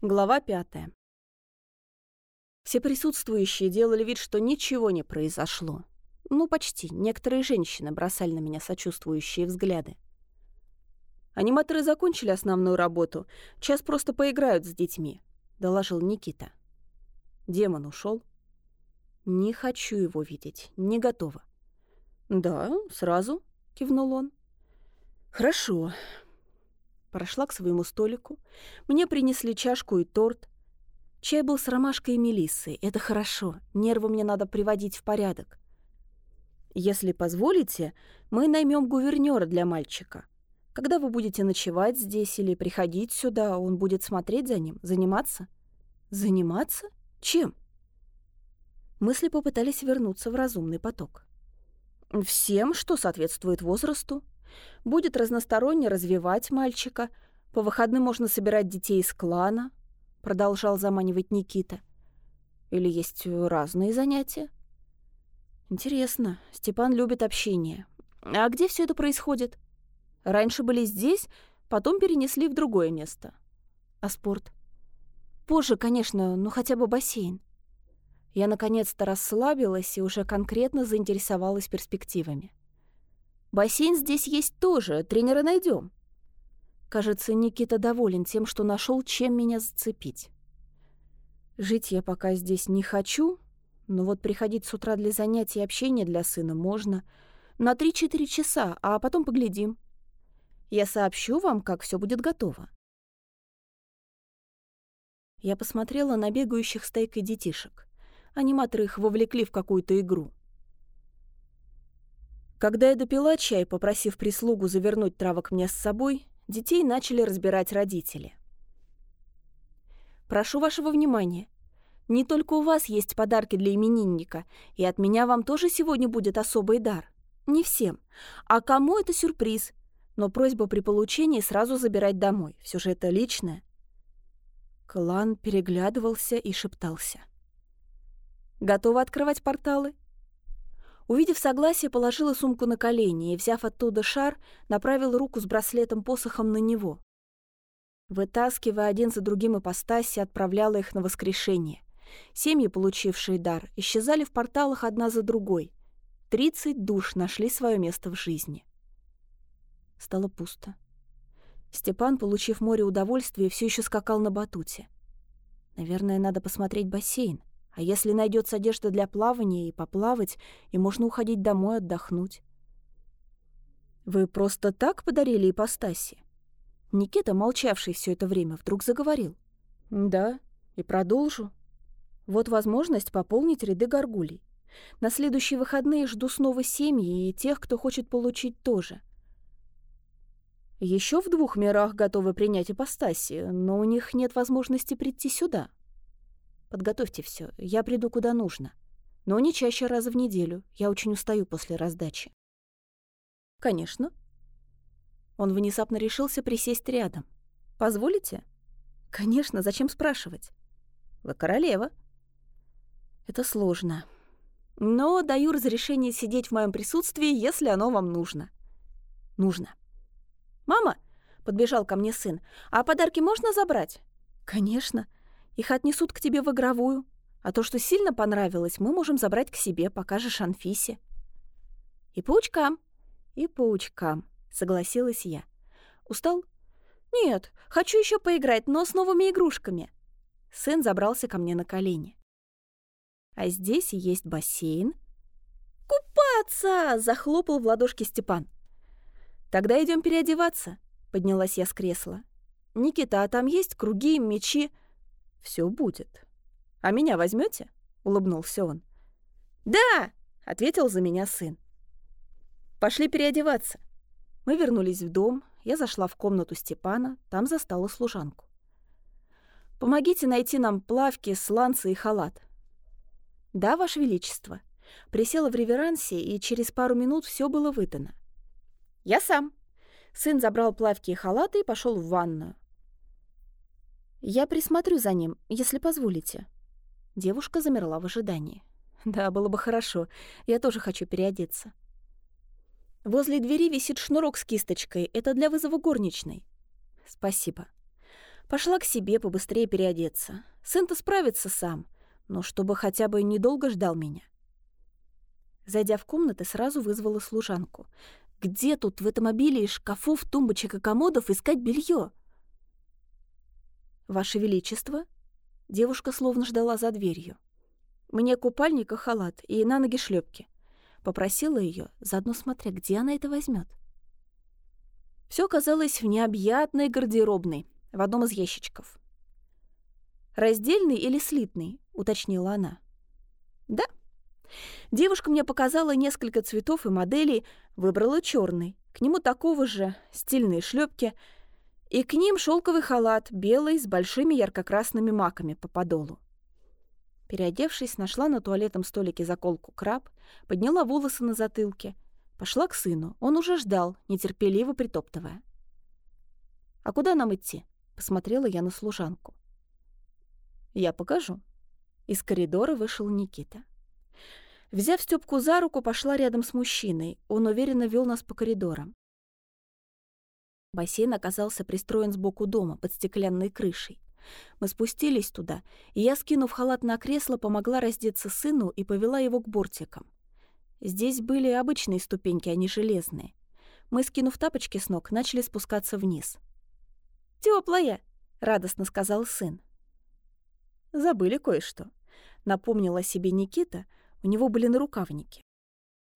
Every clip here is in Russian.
Глава пятая. Все присутствующие делали вид, что ничего не произошло. Ну, почти. Некоторые женщины бросали на меня сочувствующие взгляды. Аниматоры закончили основную работу. Сейчас просто поиграют с детьми, — доложил Никита. Демон ушел. Не хочу его видеть, не готова. «Да, сразу», — кивнул он. «Хорошо. Прошла к своему столику. Мне принесли чашку и торт. Чай был с ромашкой и мелиссой. Это хорошо. Нервы мне надо приводить в порядок. Если позволите, мы наймем гувернера для мальчика. Когда вы будете ночевать здесь или приходить сюда, он будет смотреть за ним, заниматься. Заниматься? Чем? Мысли попытались вернуться в разумный поток. Всем, что соответствует возрасту. Будет разносторонне развивать мальчика. По выходным можно собирать детей из клана, продолжал заманивать Никита. Или есть разные занятия? Интересно, Степан любит общение. А где все это происходит? Раньше были здесь, потом перенесли в другое место. А спорт? Позже, конечно, но хотя бы бассейн. Я наконец-то расслабилась и уже конкретно заинтересовалась перспективами. Бассейн здесь есть тоже, тренера найдем. Кажется, Никита доволен тем, что нашел, чем меня зацепить. Жить я пока здесь не хочу, но вот приходить с утра для занятий и общения для сына можно. На 3-4 часа, а потом поглядим. Я сообщу вам, как все будет готово. Я посмотрела на бегающих стайкой детишек. Аниматоры их вовлекли в какую-то игру. Когда я допила чай, попросив прислугу завернуть травок мне с собой, детей начали разбирать родители. «Прошу вашего внимания. Не только у вас есть подарки для именинника, и от меня вам тоже сегодня будет особый дар. Не всем. А кому это сюрприз? Но просьба при получении сразу забирать домой. Все же это личное». Клан переглядывался и шептался. «Готовы открывать порталы?» Увидев согласие, положила сумку на колени и, взяв оттуда шар, направила руку с браслетом-посохом на него. Вытаскивая один за другим ипостаси, отправляла их на воскрешение. Семьи, получившие дар, исчезали в порталах одна за другой. Тридцать душ нашли свое место в жизни. Стало пусто. Степан, получив море удовольствия, все еще скакал на батуте. Наверное, надо посмотреть бассейн. А если найдется одежда для плавания и поплавать, и можно уходить домой отдохнуть. «Вы просто так подарили ипостаси?» Никита, молчавший все это время, вдруг заговорил. «Да, и продолжу. Вот возможность пополнить ряды горгулей. На следующие выходные жду снова семьи и тех, кто хочет получить тоже. Еще в двух мирах готовы принять ипостаси, но у них нет возможности прийти сюда. Подготовьте все, я приду куда нужно. Но не чаще раза в неделю. Я очень устаю после раздачи. Конечно. Он внезапно решился присесть рядом. Позволите? Конечно, зачем спрашивать? Вы королева. Это сложно. Но даю разрешение сидеть в моем присутствии, если оно вам нужно. Нужно. Мама, подбежал ко мне сын, а подарки можно забрать? Конечно. Их отнесут к тебе в игровую. А то, что сильно понравилось, мы можем забрать к себе, покажешь Анфисе». «И паучкам». «И паучкам», — согласилась я. «Устал?» «Нет, хочу еще поиграть, но с новыми игрушками». Сын забрался ко мне на колени. «А здесь есть бассейн». «Купаться!» — захлопал в ладошки Степан. «Тогда идем переодеваться», — поднялась я с кресла. «Никита, а там есть круги, мечи?» Все будет. А меня возьмете? улыбнулся он. Да, ответил за меня сын. Пошли переодеваться. Мы вернулись в дом. Я зашла в комнату Степана, там застала служанку. Помогите найти нам плавки, сланцы и халат. Да, ваше величество. Присела в реверансе, и через пару минут все было выдано. Я сам. Сын забрал плавки и халаты и пошел в ванную. «Я присмотрю за ним, если позволите». Девушка замерла в ожидании. «Да, было бы хорошо. Я тоже хочу переодеться». Возле двери висит шнурок с кисточкой. Это для вызова горничной. Спасибо. Пошла к себе побыстрее переодеться. Сын-то справится сам, но чтобы хотя бы недолго ждал меня. Зайдя в комнаты, сразу вызвала служанку. Где тут в этом обилии шкафов, тумбочек и комодов искать белье? «Ваше Величество?» Девушка словно ждала за дверью. «Мне купальник и халат, и на ноги шлепки. Попросила ее, заодно смотря, где она это возьмет. Все казалось в необъятной гардеробной, в одном из ящичков. «Раздельный или слитный?» — уточнила она. «Да». Девушка мне показала несколько цветов и моделей, выбрала черный. К нему такого же, стильные шлепки — и к ним шелковый халат, белый, с большими ярко-красными маками по подолу. Переодевшись, нашла на туалетном столике заколку краб, подняла волосы на затылке, пошла к сыну. Он уже ждал, нетерпеливо притоптывая. «А куда нам идти?» — посмотрела я на служанку. «Я покажу». Из коридора вышел Никита. Взяв Стёпку за руку, пошла рядом с мужчиной. Он уверенно вел нас по коридорам. Бассейн оказался пристроен сбоку дома, под стеклянной крышей. Мы спустились туда, и я, скинув халат на кресло, помогла раздеться сыну и повела его к бортикам. Здесь были обычные ступеньки, а не железные. Мы, скинув тапочки с ног, начали спускаться вниз. «Тёплая!» — радостно сказал сын. «Забыли кое-что», — напомнила себе Никита, у него были нарукавники.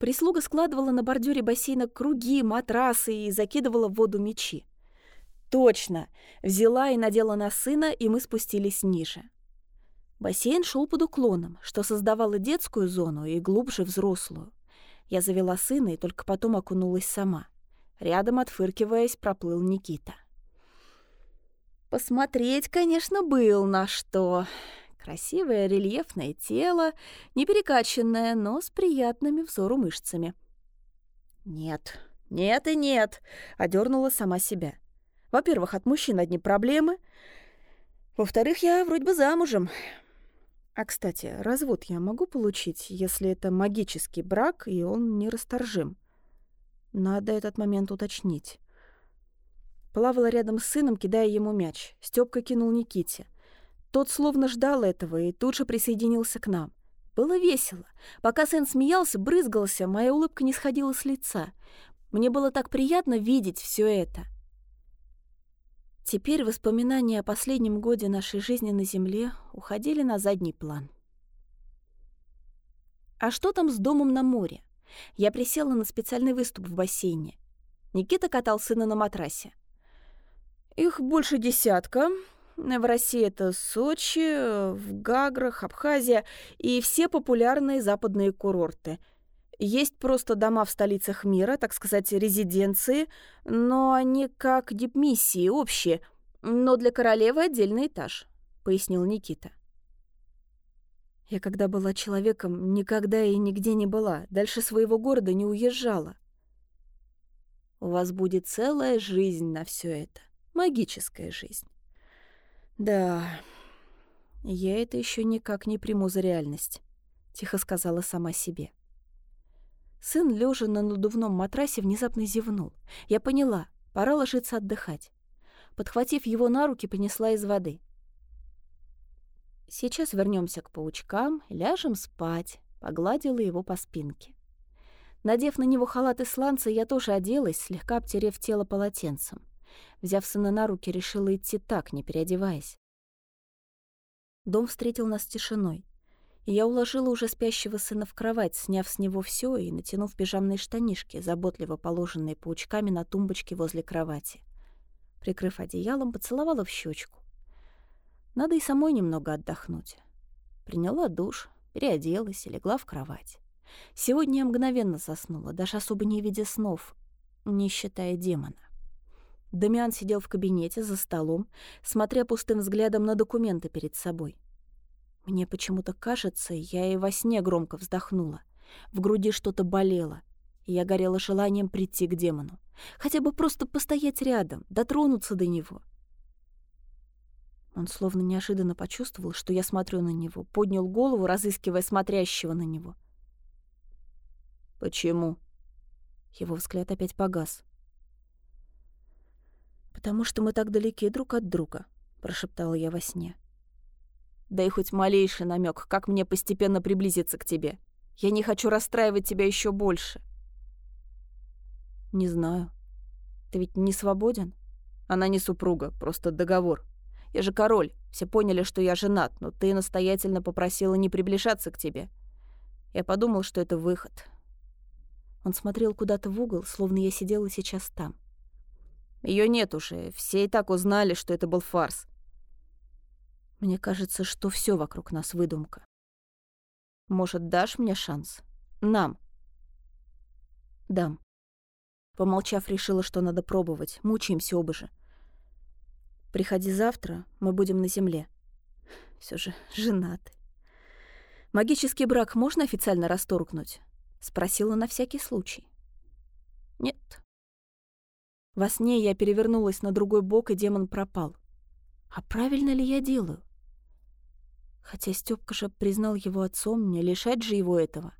Прислуга складывала на бордюре бассейна круги, матрасы и закидывала в воду мечи. Точно! Взяла и надела на сына, и мы спустились ниже. Бассейн шел под уклоном, что создавало детскую зону и глубже взрослую. Я завела сына и только потом окунулась сама. Рядом, отфыркиваясь, проплыл Никита. Посмотреть, конечно, был на что. Красивое рельефное тело, не перекачанное, но с приятными взору мышцами. «Нет, нет и нет», — одернула сама себя. «Во-первых, от мужчин одни проблемы. Во-вторых, я вроде бы замужем. А, кстати, развод я могу получить, если это магический брак, и он нерасторжим? Надо этот момент уточнить». Плавала рядом с сыном, кидая ему мяч. Стёпка кинул Никите. Тот словно ждал этого и тут же присоединился к нам. Было весело. Пока сын смеялся, брызгался, моя улыбка не сходила с лица. Мне было так приятно видеть все это. Теперь воспоминания о последнем годе нашей жизни на Земле уходили на задний план. А что там с домом на море? Я присела на специальный выступ в бассейне. Никита катал сына на матрасе. «Их больше десятка. В России это Сочи, в Гаграх, Абхазия и все популярные западные курорты. Есть просто дома в столицах мира, так сказать, резиденции, но они как дипмиссии, общие, но для королевы отдельный этаж, пояснил Никита. Я когда была человеком, никогда и нигде не была, дальше своего города не уезжала. У вас будет целая жизнь на все это, магическая жизнь. «Да, я это еще никак не приму за реальность», — тихо сказала сама себе. Сын, лежа на надувном матрасе, внезапно зевнул. Я поняла, пора ложиться отдыхать. Подхватив его на руки, понесла из воды. «Сейчас вернемся к паучкам, ляжем спать», — погладила его по спинке. Надев на него халат исландца, я тоже оделась, слегка обтерев тело полотенцем. Взяв сына на руки, решила идти так, не переодеваясь. Дом встретил нас тишиной. Я уложила уже спящего сына в кровать, сняв с него все и натянув пижамные штанишки, заботливо положенные паучками на тумбочке возле кровати. Прикрыв одеялом, поцеловала в щечку. Надо и самой немного отдохнуть. Приняла душ, переоделась и легла в кровать. Сегодня я мгновенно заснула, даже особо не видя снов, не считая демона. Дамиан сидел в кабинете за столом, смотря пустым взглядом на документы перед собой. Мне почему-то кажется, я и во сне громко вздохнула. В груди что-то болело, и я горела желанием прийти к демону. Хотя бы просто постоять рядом, дотронуться до него. Он словно неожиданно почувствовал, что я смотрю на него, поднял голову, разыскивая смотрящего на него. «Почему?» Его взгляд опять погас. «Потому что мы так далеки друг от друга», — прошептала я во сне. Дай хоть малейший намек, как мне постепенно приблизиться к тебе. Я не хочу расстраивать тебя еще больше. Не знаю. Ты ведь не свободен? Она не супруга, просто договор. Я же король. Все поняли, что я женат, но ты настоятельно попросила не приближаться к тебе. Я подумал, что это выход. Он смотрел куда-то в угол, словно я сидела сейчас там. Ее нет уже. Все и так узнали, что это был фарс. Мне кажется, что все вокруг нас выдумка. Может, дашь мне шанс? Нам. Дам. Помолчав, решила, что надо пробовать. Мучаемся оба же. Приходи завтра, мы будем на земле. Все же женаты. Магический брак можно официально расторгнуть? Спросила на всякий случай. Нет. Во сне я перевернулась на другой бок, и демон пропал. А правильно ли я делаю? Хотя Стёпка же признал его отцом, не лишать же его этого.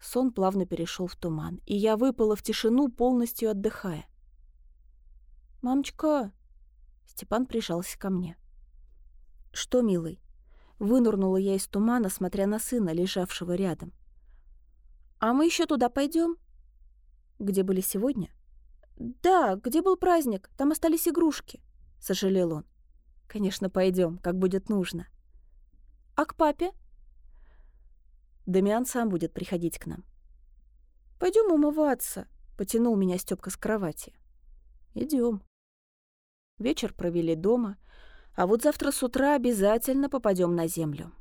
Сон плавно перешел в туман, и я выпала в тишину, полностью отдыхая. «Мамочка!» Степан прижался ко мне. «Что, милый?» Вынурнула я из тумана, смотря на сына, лежавшего рядом. «А мы еще туда пойдем? «Где были сегодня?» «Да, где был праздник, там остались игрушки», — сожалел он. Конечно, пойдем, как будет нужно. А к папе? Дамиан сам будет приходить к нам. Пойдем умываться, потянул меня Степка с кровати. Идем. Вечер провели дома, а вот завтра с утра обязательно попадем на землю.